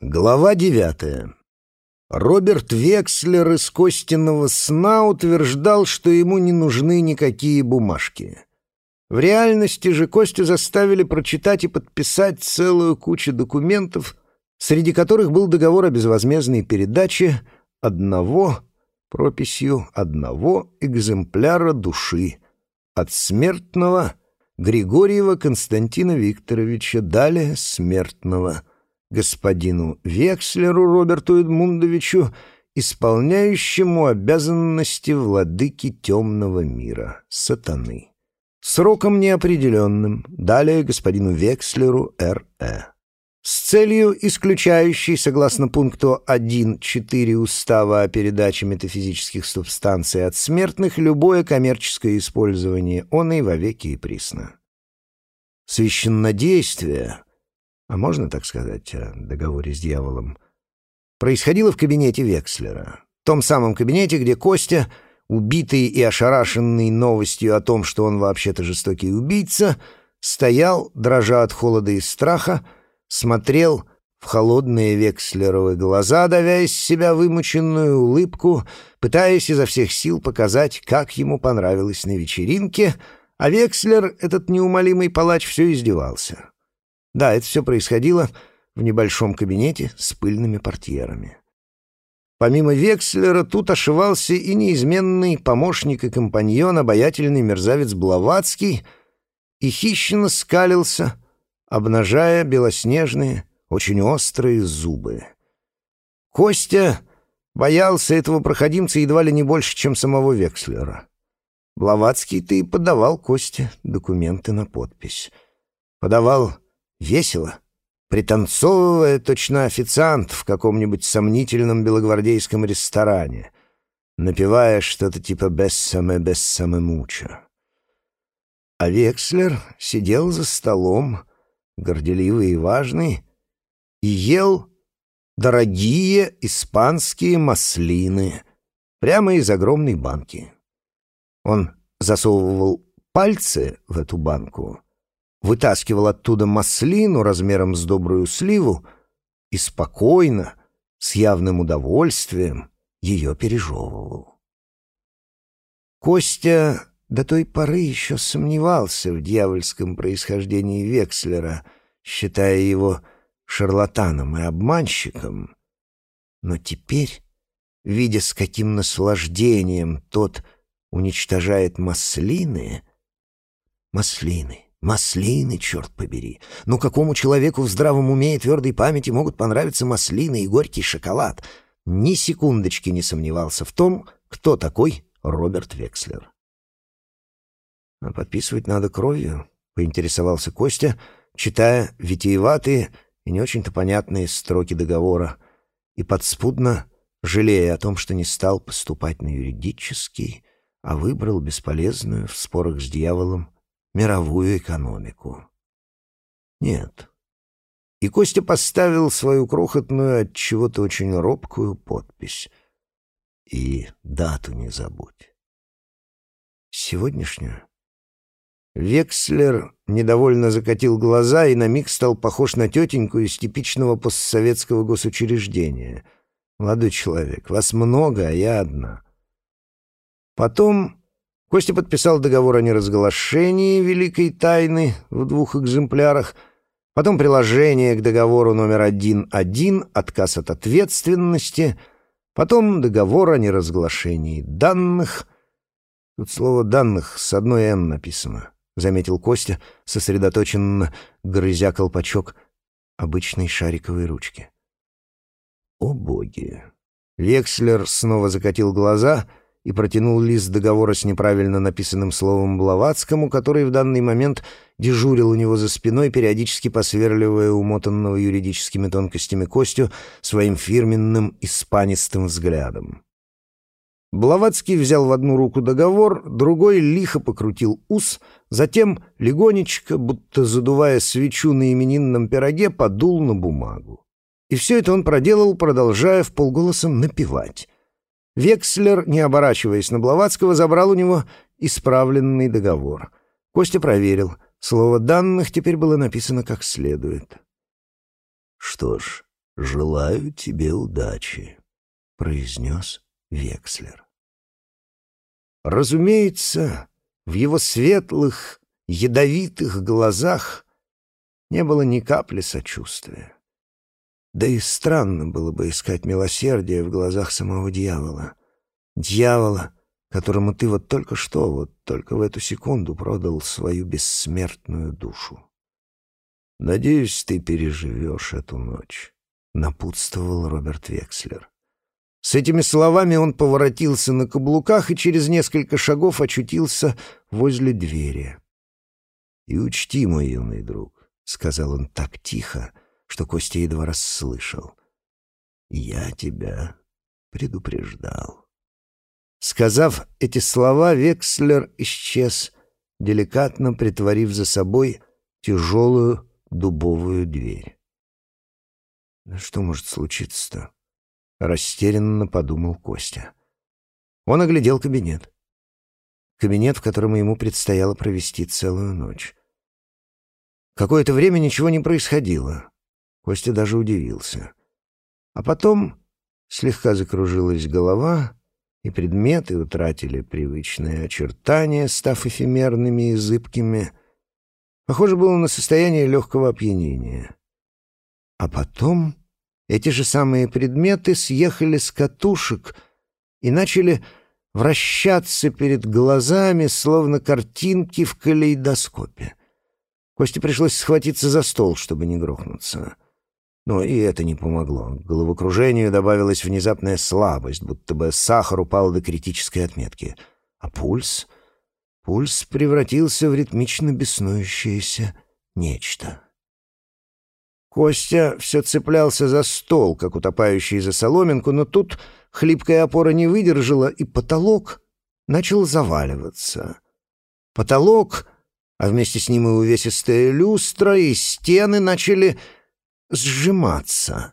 Глава девятая. Роберт Векслер из Костиного сна утверждал, что ему не нужны никакие бумажки. В реальности же Костю заставили прочитать и подписать целую кучу документов, среди которых был договор о безвозмездной передаче одного, прописью одного экземпляра души от смертного Григорьева Константина Викторовича, далее смертного – господину Векслеру Роберту Эдмундовичу, исполняющему обязанности владыки темного мира, сатаны. Сроком неопределенным, далее господину Векслеру Р.Э. С целью, исключающей, согласно пункту 1.4 Устава о передаче метафизических субстанций от смертных, любое коммерческое использование он и вовеки и присно. Священнодействие а можно так сказать о договоре с дьяволом, происходило в кабинете Векслера. В том самом кабинете, где Костя, убитый и ошарашенный новостью о том, что он вообще-то жестокий убийца, стоял, дрожа от холода и страха, смотрел в холодные Векслеровы глаза, давя из себя вымученную улыбку, пытаясь изо всех сил показать, как ему понравилось на вечеринке, а Векслер, этот неумолимый палач, все издевался. Да, это все происходило в небольшом кабинете с пыльными портьерами. Помимо Векслера тут ошивался и неизменный помощник и компаньон, обаятельный мерзавец Блаватский, и хищно скалился, обнажая белоснежные, очень острые зубы. Костя боялся этого проходимца едва ли не больше, чем самого Векслера. Блаватский-то и подавал Косте документы на подпись. Подавал Весело, пританцовывая точно официант в каком-нибудь сомнительном белогвардейском ресторане, напевая что-то типа «бессаме бессаме муча». А Векслер сидел за столом, горделивый и важный, и ел дорогие испанские маслины прямо из огромной банки. Он засовывал пальцы в эту банку вытаскивал оттуда маслину размером с добрую сливу и спокойно, с явным удовольствием, ее пережевывал. Костя до той поры еще сомневался в дьявольском происхождении Векслера, считая его шарлатаном и обманщиком. Но теперь, видя, с каким наслаждением тот уничтожает маслины, маслины, Маслины, черт побери. Ну какому человеку в здравом уме и твердой памяти могут понравиться маслины и горький шоколад? Ни секундочки не сомневался в том, кто такой Роберт Векслер. «А подписывать надо кровью?» — поинтересовался Костя, читая витиеватые и не очень-то понятные строки договора, и подспудно жалея о том, что не стал поступать на юридический, а выбрал бесполезную в спорах с дьяволом мировую экономику. Нет. И Костя поставил свою крохотную от чего-то очень робкую подпись. И дату не забудь. Сегодняшнюю. Векслер недовольно закатил глаза и на миг стал похож на тетеньку из типичного постсоветского госучреждения. «Молодой человек, вас много, а я одна». Потом Костя подписал договор о неразглашении великой тайны в двух экземплярах, потом приложение к договору номер 1.1 «Отказ от ответственности», потом договор о неразглашении данных. Тут слово «данных» с одной «н» написано, — заметил Костя, сосредоточенно грызя колпачок обычной шариковой ручки. О боги! Векслер снова закатил глаза — и протянул лист договора с неправильно написанным словом Блаватскому, который в данный момент дежурил у него за спиной, периодически посверливая умотанного юридическими тонкостями Костю своим фирменным испанистым взглядом. Блаватский взял в одну руку договор, другой лихо покрутил ус, затем легонечко, будто задувая свечу на именинном пироге, подул на бумагу. И все это он проделал, продолжая в полголоса напевать. Векслер, не оборачиваясь на Блаватского, забрал у него исправленный договор. Костя проверил. Слово «данных» теперь было написано как следует. «Что ж», желаю тебе удачи», — произнес Векслер. Разумеется, в его светлых, ядовитых глазах не было ни капли сочувствия. Да и странно было бы искать милосердие в глазах самого дьявола. Дьявола, которому ты вот только что, вот только в эту секунду продал свою бессмертную душу. «Надеюсь, ты переживешь эту ночь», — напутствовал Роберт Векслер. С этими словами он поворотился на каблуках и через несколько шагов очутился возле двери. «И учти, мой юный друг», — сказал он так тихо, что Костя едва расслышал. «Я тебя предупреждал». Сказав эти слова, Векслер исчез, деликатно притворив за собой тяжелую дубовую дверь. «Да что может случиться-то?» — растерянно подумал Костя. Он оглядел кабинет. Кабинет, в котором ему предстояло провести целую ночь. Какое-то время ничего не происходило. Костя даже удивился. А потом слегка закружилась голова, и предметы утратили привычные очертания, став эфемерными и зыбкими. Похоже было на состояние легкого опьянения. А потом эти же самые предметы съехали с катушек и начали вращаться перед глазами, словно картинки в калейдоскопе. Косте пришлось схватиться за стол, чтобы не грохнуться. Но и это не помогло. К головокружению добавилась внезапная слабость, будто бы сахар упал до критической отметки. А пульс? Пульс превратился в ритмично беснующееся нечто. Костя все цеплялся за стол, как утопающий за соломинку, но тут хлипкая опора не выдержала, и потолок начал заваливаться. Потолок, а вместе с ним и увесистая люстра, и стены начали сжиматься.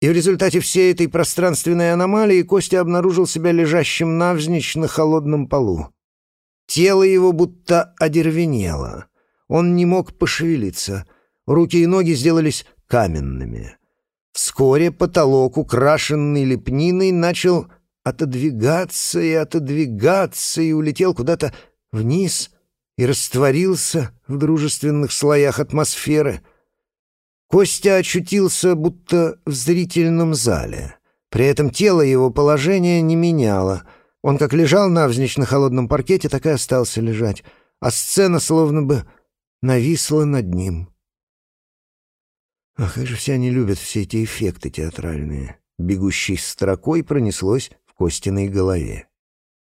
И в результате всей этой пространственной аномалии Костя обнаружил себя лежащим навзничь на холодном полу. Тело его будто одервенело. Он не мог пошевелиться. Руки и ноги сделались каменными. Вскоре потолок, украшенный лепниной, начал отодвигаться и отодвигаться и улетел куда-то вниз и растворился в дружественных слоях атмосферы — Костя очутился будто в зрительном зале. При этом тело его положения не меняло. Он как лежал навзничь на холодном паркете, так и остался лежать, а сцена словно бы нависла над ним. Ах, как же все они любят все эти эффекты театральные. Бегущей строкой пронеслось в Костиной голове.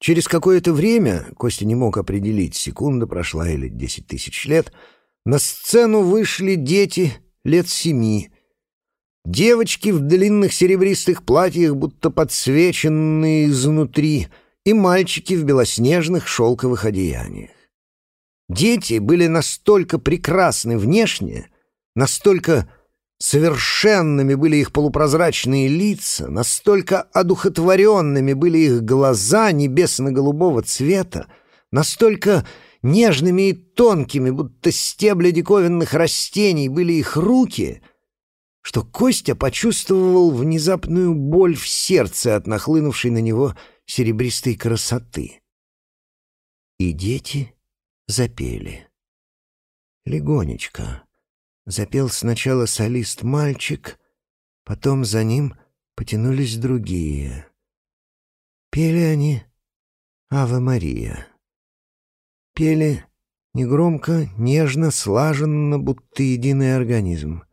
Через какое-то время, Костя не мог определить, секунда прошла или десять тысяч лет, на сцену вышли дети лет семи. Девочки в длинных серебристых платьях, будто подсвеченные изнутри, и мальчики в белоснежных шелковых одеяниях. Дети были настолько прекрасны внешне, настолько совершенными были их полупрозрачные лица, настолько одухотворенными были их глаза небесно-голубого цвета, настолько Нежными и тонкими, будто стебли диковинных растений, были их руки, что Костя почувствовал внезапную боль в сердце от нахлынувшей на него серебристой красоты. И дети запели. Легонечко. Запел сначала солист-мальчик, потом за ним потянулись другие. Пели они «Ава Мария». Пели негромко, нежно, слаженно, будто единый организм.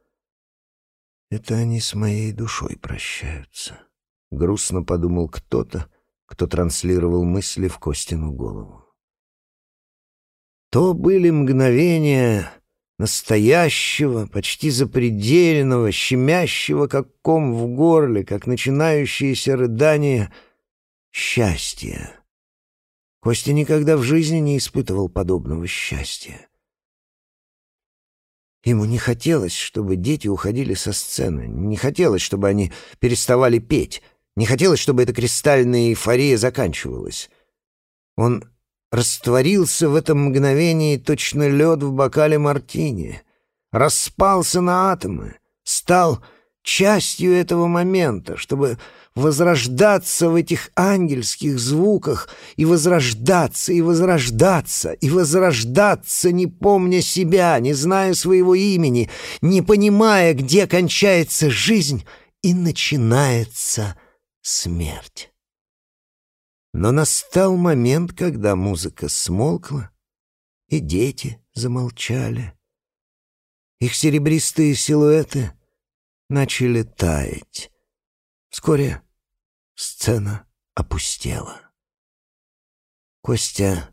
«Это они с моей душой прощаются», — грустно подумал кто-то, кто транслировал мысли в Костину голову. То были мгновения настоящего, почти запредельного, щемящего, как ком в горле, как начинающееся рыдание счастья. Костя никогда в жизни не испытывал подобного счастья. Ему не хотелось, чтобы дети уходили со сцены, не хотелось, чтобы они переставали петь, не хотелось, чтобы эта кристальная эйфория заканчивалась. Он растворился в этом мгновении точно лед в бокале мартини, распался на атомы, стал частью этого момента, чтобы возрождаться в этих ангельских звуках и возрождаться, и возрождаться, и возрождаться, не помня себя, не зная своего имени, не понимая, где кончается жизнь и начинается смерть. Но настал момент, когда музыка смолкла, и дети замолчали. Их серебристые силуэты начали таять. Вскоре сцена опустела. Костя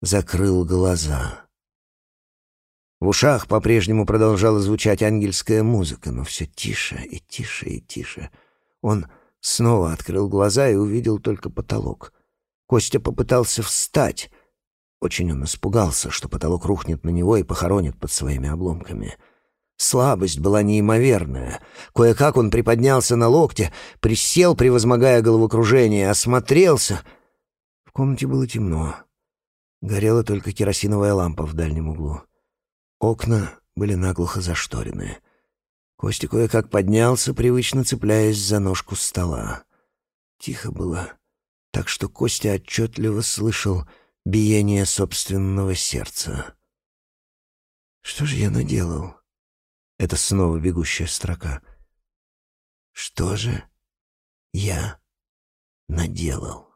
закрыл глаза. В ушах по-прежнему продолжала звучать ангельская музыка, но все тише и тише и тише. Он Снова открыл глаза и увидел только потолок. Костя попытался встать. Очень он испугался, что потолок рухнет на него и похоронит под своими обломками. Слабость была неимоверная. Кое-как он приподнялся на локте, присел, превозмогая головокружение, осмотрелся. В комнате было темно. Горела только керосиновая лампа в дальнем углу. Окна были наглухо зашторены. Костя кое-как поднялся, привычно цепляясь за ножку стола. Тихо было, так что Костя отчетливо слышал биение собственного сердца. «Что же я наделал?» Это снова бегущая строка. «Что же я наделал?»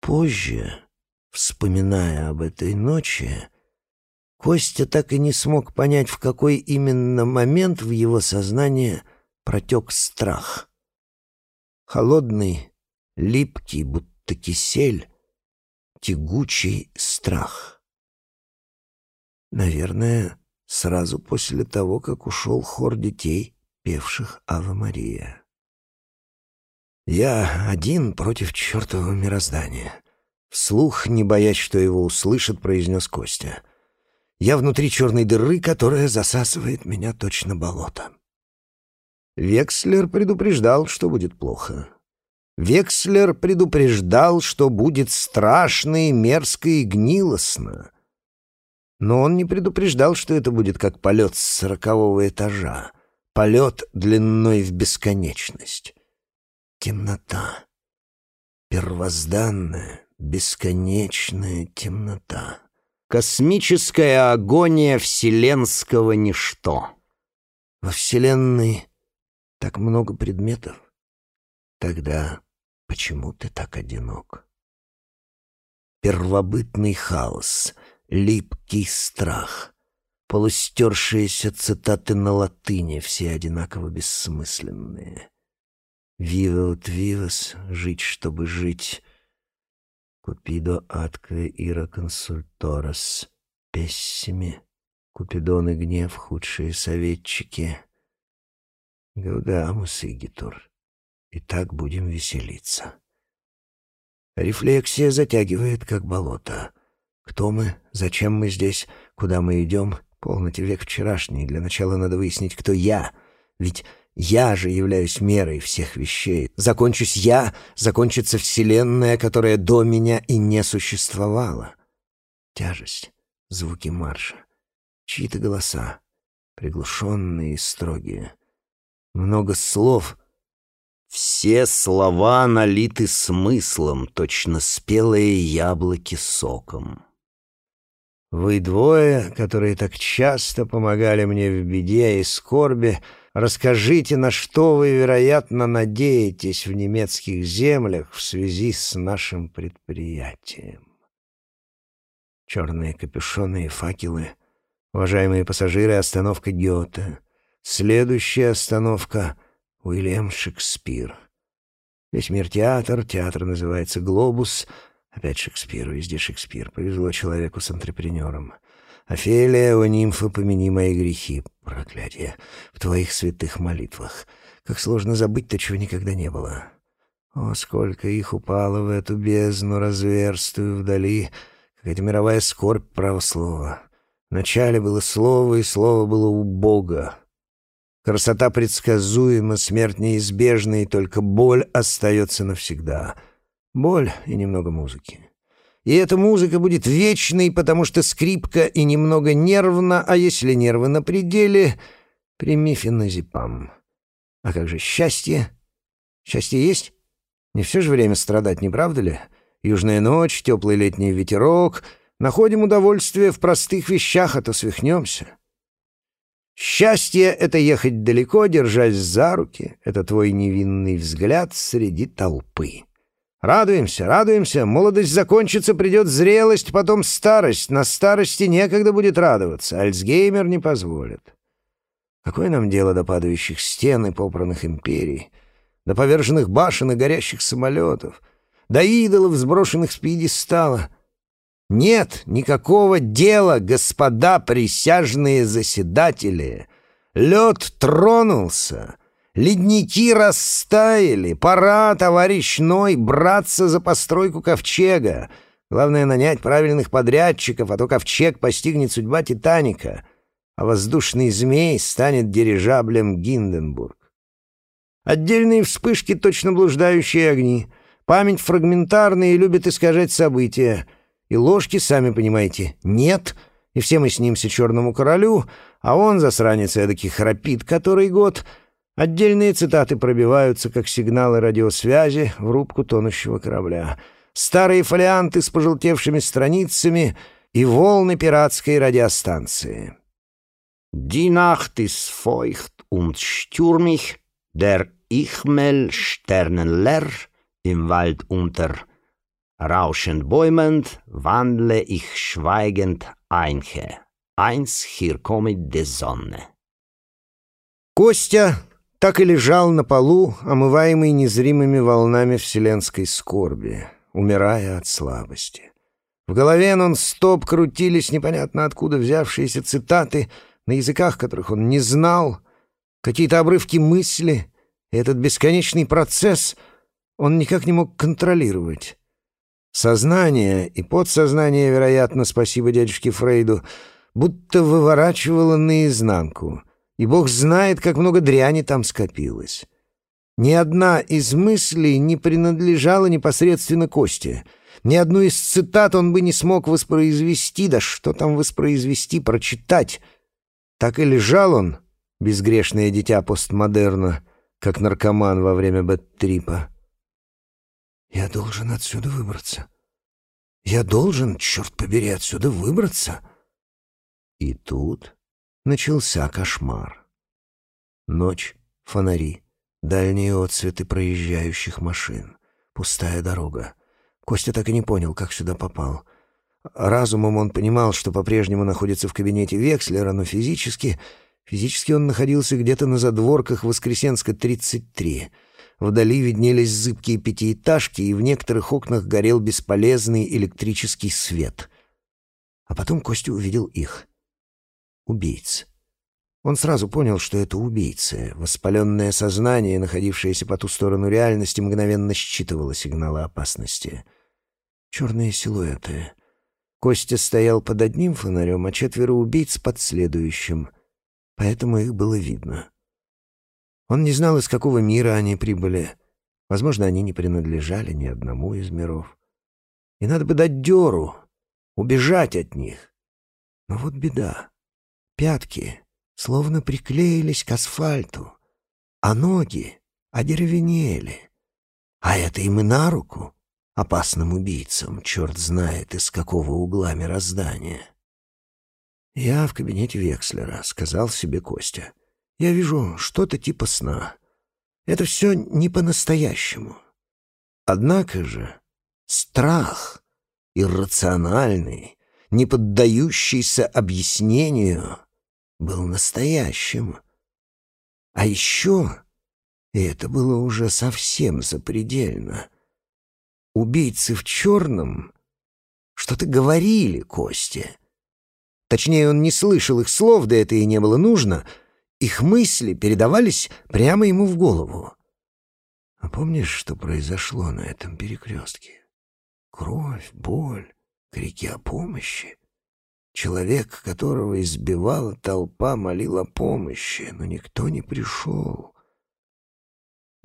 Позже, вспоминая об этой ночи, Костя так и не смог понять, в какой именно момент в его сознание протек страх. Холодный, липкий, будто кисель, тягучий страх. Наверное, сразу после того, как ушел хор детей, певших «Ава Мария». «Я один против чертового мироздания», — вслух, не боясь, что его услышат, произнес Костя — я внутри черной дыры, которая засасывает меня точно болото. Векслер предупреждал, что будет плохо. Векслер предупреждал, что будет страшно и мерзко и гнилостно. Но он не предупреждал, что это будет как полет с сорокового этажа, полет длиной в бесконечность. Темнота. Первозданная, бесконечная темнота. Космическая агония вселенского ничто. Во Вселенной так много предметов. Тогда почему ты так одинок? Первобытный хаос, липкий страх, полустершиеся цитаты на латыни, все одинаково бессмысленные. «Виваут вивас» — «жить, чтобы жить», Купидо атque ира консульторос, пессими, Купидон и гнев — худшие советчики. Гаудамус Игитур. И так будем веселиться. Рефлексия затягивает, как болото. Кто мы? Зачем мы здесь? Куда мы идем? Полноте век вчерашний. Для начала надо выяснить, кто я. Ведь я же являюсь мерой всех вещей. Закончусь я, закончится Вселенная, которая до меня и не существовала. Тяжесть, звуки марша, чьи-то голоса, приглушенные и строгие. Много слов. Все слова налиты смыслом, точно спелые яблоки соком. Вы двое, которые так часто помогали мне в беде и скорби, — Расскажите, на что вы, вероятно, надеетесь в немецких землях в связи с нашим предприятием. Черные капюшоны и факелы. Уважаемые пассажиры, остановка Гёте. Следующая остановка — Уильям Шекспир. Весь мир театр, театр называется «Глобус». Опять Шекспир, везде Шекспир. Повезло человеку с антрепренером. Офелия, о нимфа, помяни мои грехи, проклятие, в твоих святых молитвах. Как сложно забыть то, чего никогда не было. О, сколько их упало в эту бездну разверстую вдали, какая-то мировая скорбь правослова. Вначале было слово, и слово было у Бога. Красота предсказуема, смерть неизбежна, и только боль остается навсегда. Боль и немного музыки. И эта музыка будет вечной, потому что скрипка и немного нервно, а если нервы на пределе, Прими феназепам. А как же счастье? Счастье есть? Не все же время страдать, не правда ли? Южная ночь, теплый летний ветерок. Находим удовольствие в простых вещах, а то свихнемся. Счастье — это ехать далеко, держась за руки. Это твой невинный взгляд среди толпы. Радуемся, радуемся. Молодость закончится, придет зрелость, потом старость. На старости некогда будет радоваться. Альцгеймер не позволит. Какое нам дело до падающих стен и попранных империй, до поверженных башен и горящих самолетов, до идолов, сброшенных с пьедестала? Нет никакого дела, господа присяжные заседатели. Лед тронулся, ледники растаяли, пора, товарищ Ной, браться за постройку ковчега. Главное — нанять правильных подрядчиков, а то ковчег постигнет судьба «Титаника» а воздушный змей станет дирижаблем Гинденбург. Отдельные вспышки — точно блуждающие огни. Память фрагментарная и любит искажать события. И ложки, сами понимаете, нет, и все мы снимся черному королю, а он, засранец эдакий, храпит который год. Отдельные цитаты пробиваются, как сигналы радиосвязи в рубку тонущего корабля. Старые фолианты с пожелтевшими страницами и волны пиратской радиостанции. Die Nacht ist und stürmig, der Ichmel sternenleer im Wald unter. Rauschend bäumend wandle ich schweigend einher. Eins, hier kommt die Sonne. Костя так и лежал на полу, омываемый незримыми волнами вселенской скорби, умирая от слабости. В голове нон-стоп крутились непонятно откуда взявшиеся цитаты — на языках, которых он не знал, какие-то обрывки мысли, и этот бесконечный процесс он никак не мог контролировать. Сознание и подсознание, вероятно, спасибо дядюшке Фрейду, будто выворачивало наизнанку, и бог знает, как много дряни там скопилось. Ни одна из мыслей не принадлежала непосредственно Косте. Ни одну из цитат он бы не смог воспроизвести, да что там воспроизвести, прочитать — так и лежал он, безгрешное дитя постмодерна, как наркоман во время бэт-трипа. «Я должен отсюда выбраться. Я должен, черт побери, отсюда выбраться». И тут начался кошмар. Ночь, фонари, дальние отцветы проезжающих машин, пустая дорога. Костя так и не понял, как сюда попал. Разумом он понимал, что по-прежнему находится в кабинете Векслера, но физически... Физически он находился где-то на задворках Воскресенска, 33. Вдали виднелись зыбкие пятиэтажки, и в некоторых окнах горел бесполезный электрический свет. А потом Костя увидел их. Убийц. Он сразу понял, что это убийцы. Воспаленное сознание, находившееся по ту сторону реальности, мгновенно считывало сигналы опасности. Черные силуэты — Костя стоял под одним фонарем, а четверо убийц под следующим, поэтому их было видно. Он не знал, из какого мира они прибыли. Возможно, они не принадлежали ни одному из миров. И надо бы дать дёру, убежать от них. Но вот беда. Пятки словно приклеились к асфальту, а ноги одеревенели. А это им и на руку опасным убийцам, черт знает из какого угла мироздания. «Я в кабинете Векслера», — сказал себе Костя. «Я вижу что-то типа сна. Это все не по-настоящему. Однако же страх, иррациональный, не поддающийся объяснению, был настоящим. А еще, и это было уже совсем запредельно, убийцы в черном что-то говорили Косте. Точнее, он не слышал их слов, да это и не было нужно. Их мысли передавались прямо ему в голову. А помнишь, что произошло на этом перекрестке? Кровь, боль, крики о помощи. Человек, которого избивала толпа, молил о помощи, но никто не пришел.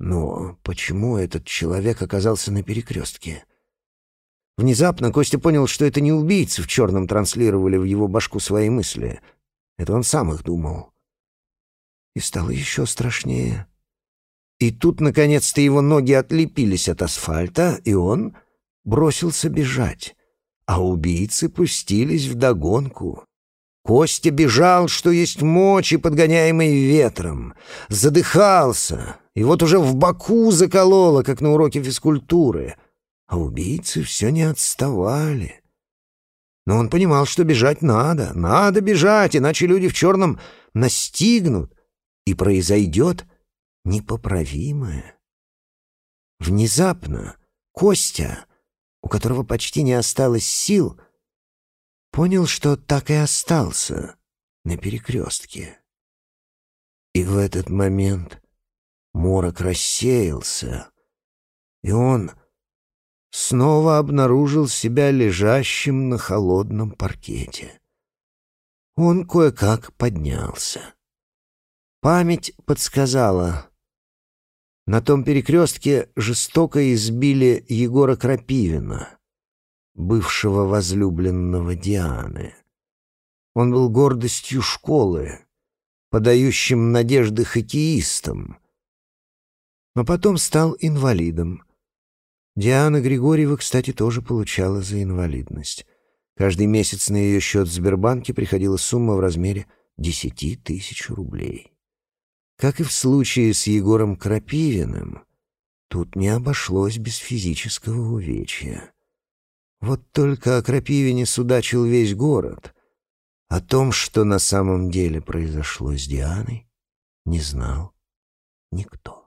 Но почему этот человек оказался на перекрестке? Внезапно Костя понял, что это не убийцы в черном транслировали в его башку свои мысли. Это он сам их думал. и стало еще страшнее. И тут, наконец-то, его ноги отлепились от асфальта, и он бросился бежать, а убийцы пустились вдогонку. Костя бежал, что есть мочи, подгоняемый ветром, задыхался, и вот уже в боку закололо, как на уроке физкультуры, а убийцы все не отставали. Но он понимал, что бежать надо, надо бежать, иначе люди в черном настигнут, и произойдет непоправимое. Внезапно Костя, у которого почти не осталось сил, понял, что так и остался на перекрестке. И в этот момент морок рассеялся, и он снова обнаружил себя лежащим на холодном паркете. Он кое-как поднялся. Память подсказала. На том перекрестке жестоко избили Егора Крапивина, бывшего возлюбленного Дианы. Он был гордостью школы, подающим надежды хоккеистам, но потом стал инвалидом. Диана Григорьева, кстати, тоже получала за инвалидность. Каждый месяц на ее счет в Сбербанке приходила сумма в размере десяти тысяч рублей. Как и в случае с Егором Крапивиным, тут не обошлось без физического увечья. Вот только о Крапивине судачил весь город. О том, что на самом деле произошло с Дианой, не знал никто.